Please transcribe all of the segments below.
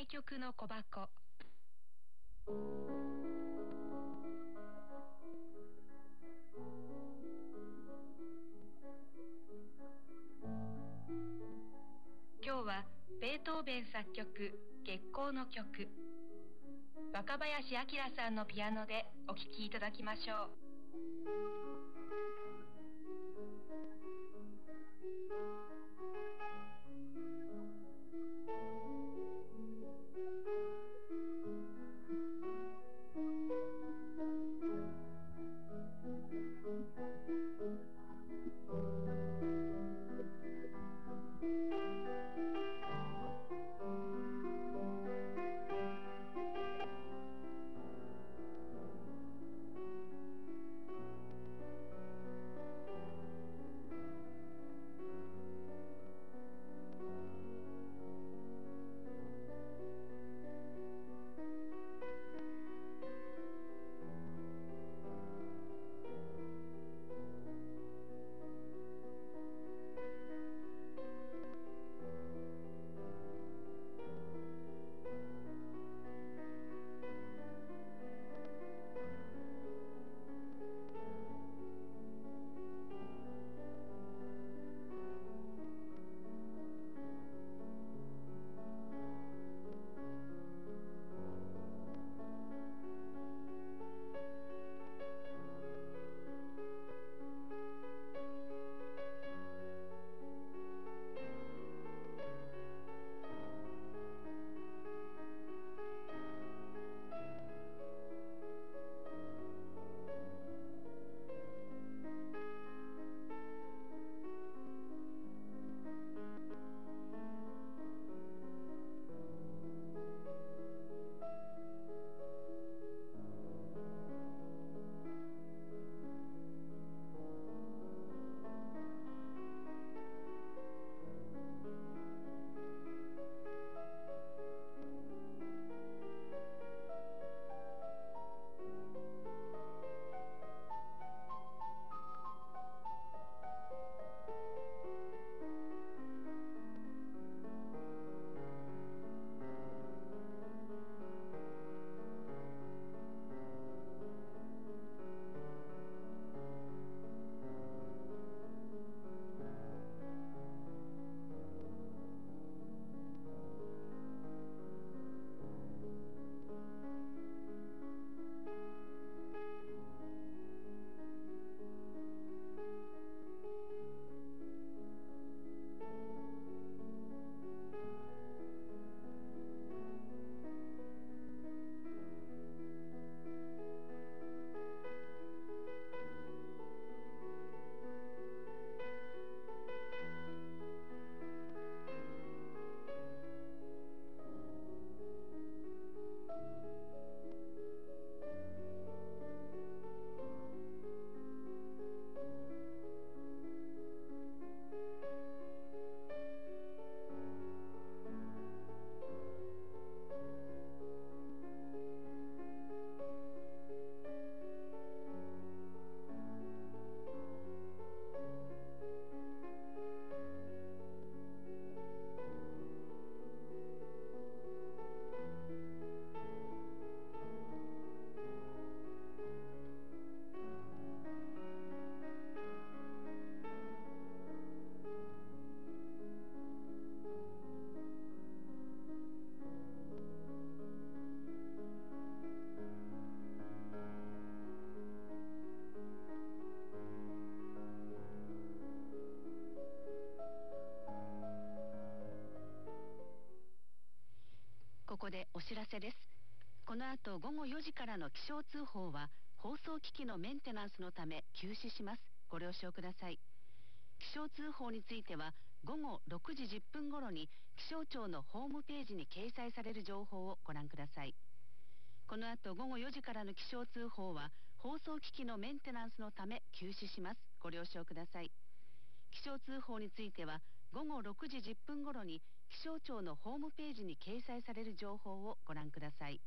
名曲の小箱。今日はベートーベン作曲月光の曲若林明さんのピアノでお聴きいただきましょう。せです。この後午後4時からの気象通報は放送機器のメンテナンスのため休止します。ご了承ください。気象通報については午後6時10分頃に気象庁のホームページに掲載される情報をご覧ください。この後午後4時からの気象通報は放送機器のメンテナンスのため休止します。ご了承ください。気象通報については午後6時10分頃に気象庁のホームページに掲載される情報をご覧ください。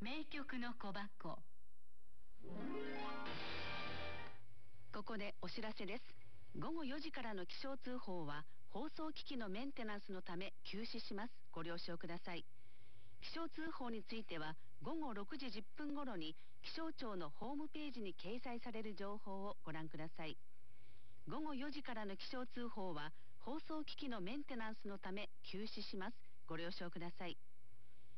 名曲の小箱。ここでお知らせです。午後4時からの気象通報は放送機器のメンテナンスのため休止します。ご了承ください。気象通報については午後6時10分頃に気象庁のホームページに掲載される情報をご覧ください。午後4時からの気象通報は放送機器のメンテナンスのため休止します。ご了承ください。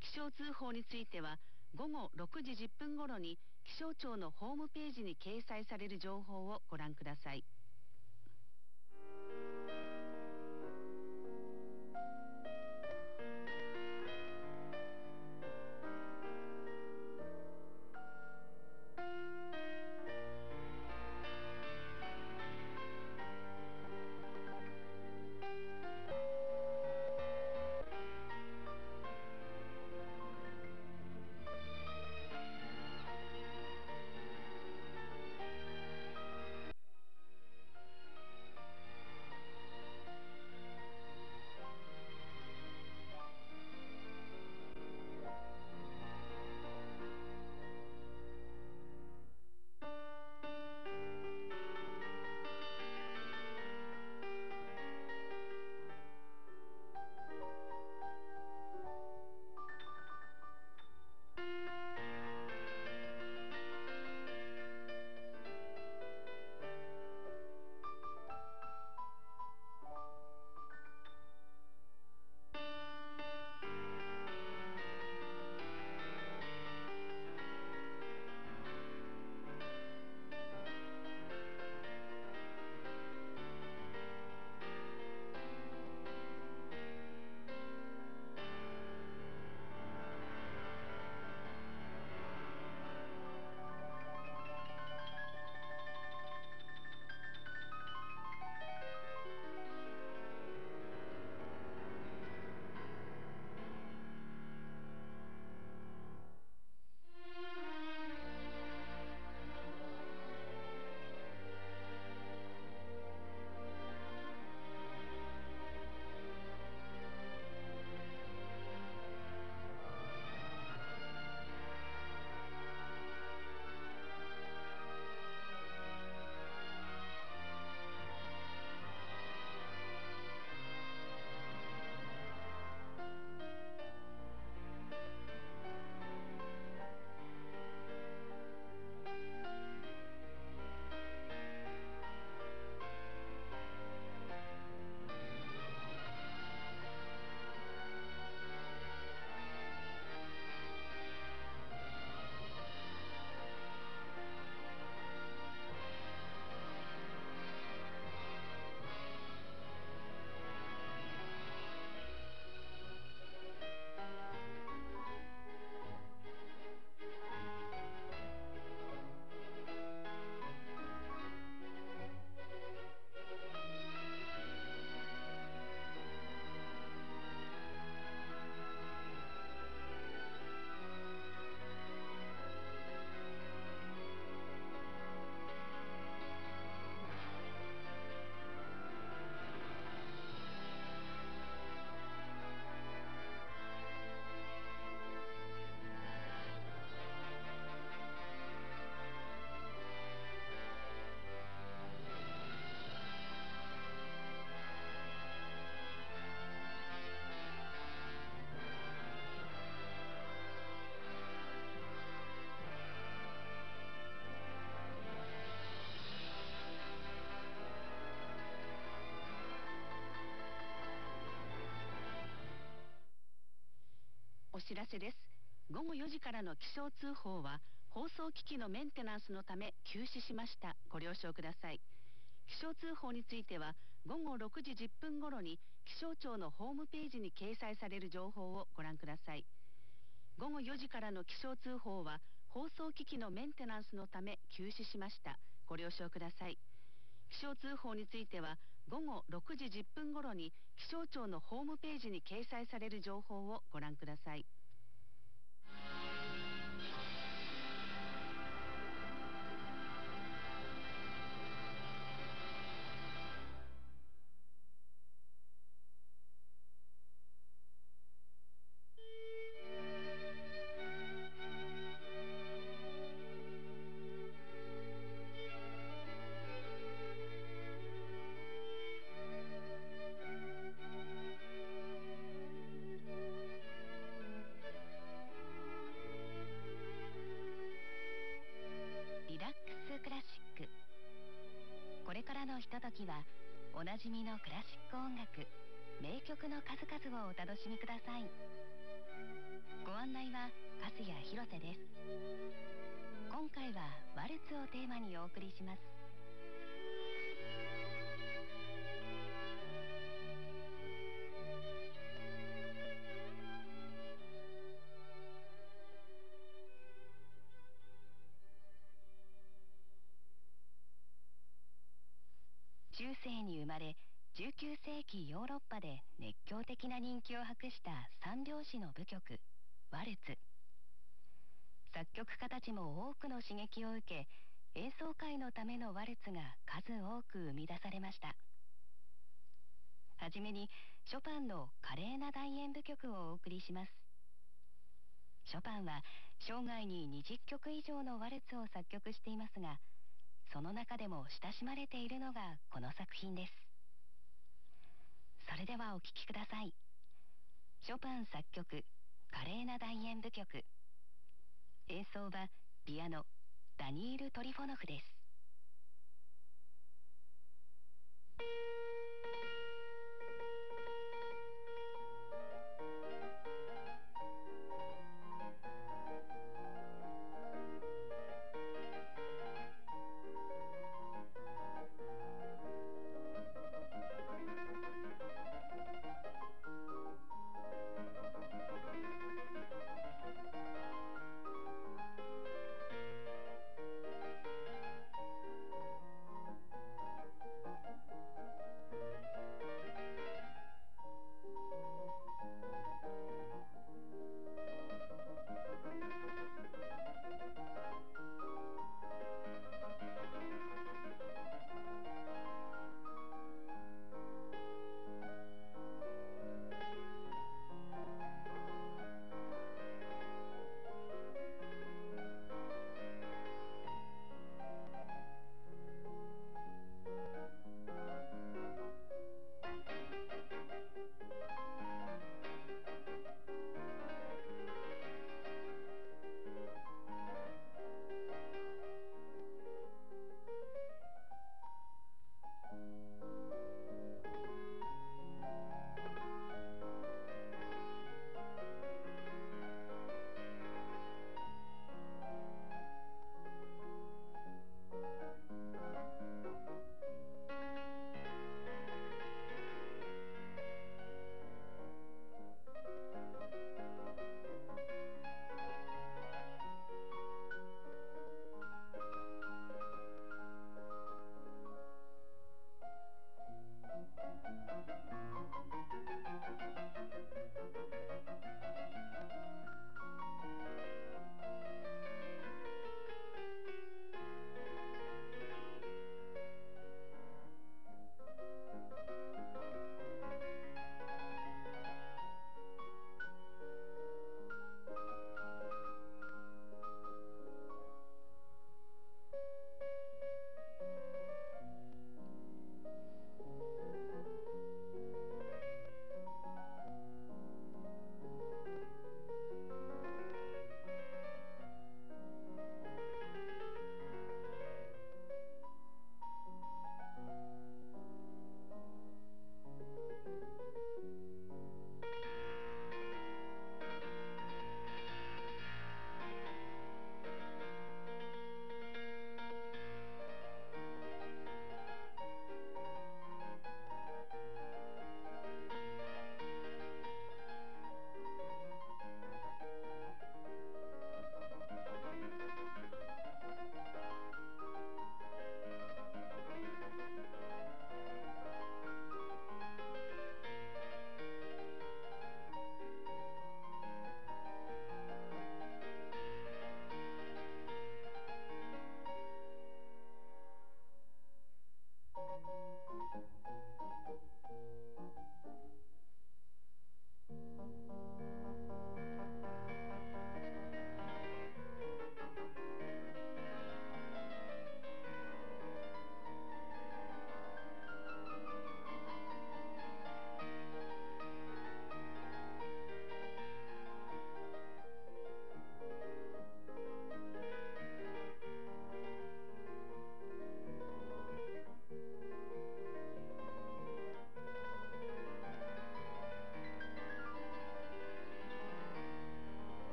気象通報については午後6時10分頃に気象庁のホームページに掲載される情報をご覧ください。お知らせです。午後4時からの気象通報は放送機器のメンテナンスのため休止しました。ご了承ください。気象通報については午後6時10分頃に気象庁のホームページに掲載される情報をご覧ください。午後4時からの気象通報は放送機器のメンテナンスのため休止しました。ご了承ください。気象通報については午後6時10分頃に気象庁のホームページに掲載される情報をご覧ください。時はおなじみのクラシック音楽名曲の数々をお楽しみください。ご案内は粕谷広瀬です。今回はワルツをテーマにお送りします。中世に生まれ19世紀ヨーロッパで熱狂的な人気を博した三拍子の舞曲ワルツ。作曲家たちも多くの刺激を受け演奏会のためのワルツが数多く生み出されました。はじめにショパンの華麗な大演舞曲をお送りします。ショパンは生涯に20曲以上のワルツを作曲していますがその中でも親しまれているのがこの作品です。それではお聴きください。ショパン作曲華麗な大演舞曲。演奏はピアノダニール・トリフォノフです。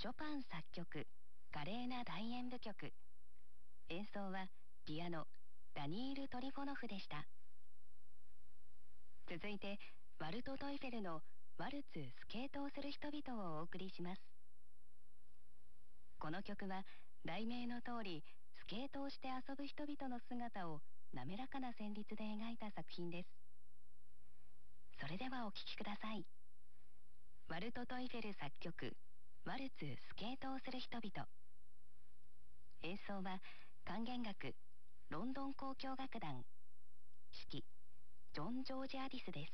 ショパン作曲華麗な大演舞曲。演奏はピアノダニール・トリフォノフでした。続いてワルト・トイフェルのワルツスケートをする人々をお送りします。この曲は題名の通りスケートをして遊ぶ人々の姿を滑らかな旋律で描いた作品です。それではお聴きください。ワルト・トイフェル作曲ワルツスケートをする人々。演奏は管弦楽ロンドン交響楽団指揮ジョン・ジョージ・アディスです。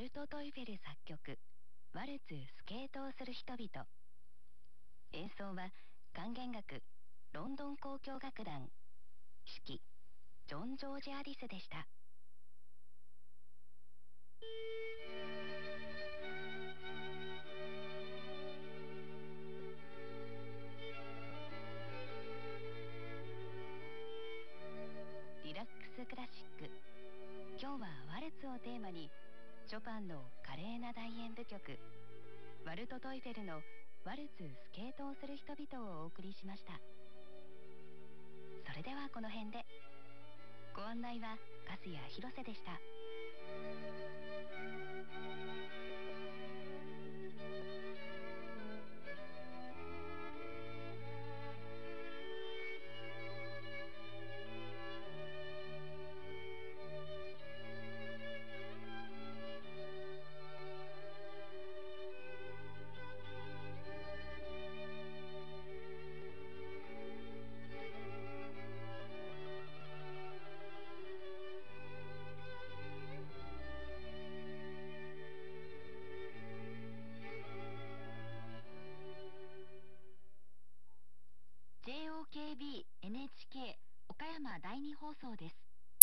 ルト・トイフェル作曲ワルツスケートをする人々。演奏は管弦楽ロンドン交響楽団指揮ジョン・ジョージ・アディスでした。リラックスクラシック。今日はワルツをテーマにショパンの華麗な大演舞曲ワルト・トイフェルのワルツスケートをする人々をお送りしました。それではこの辺でご案内は粕谷広瀬でした。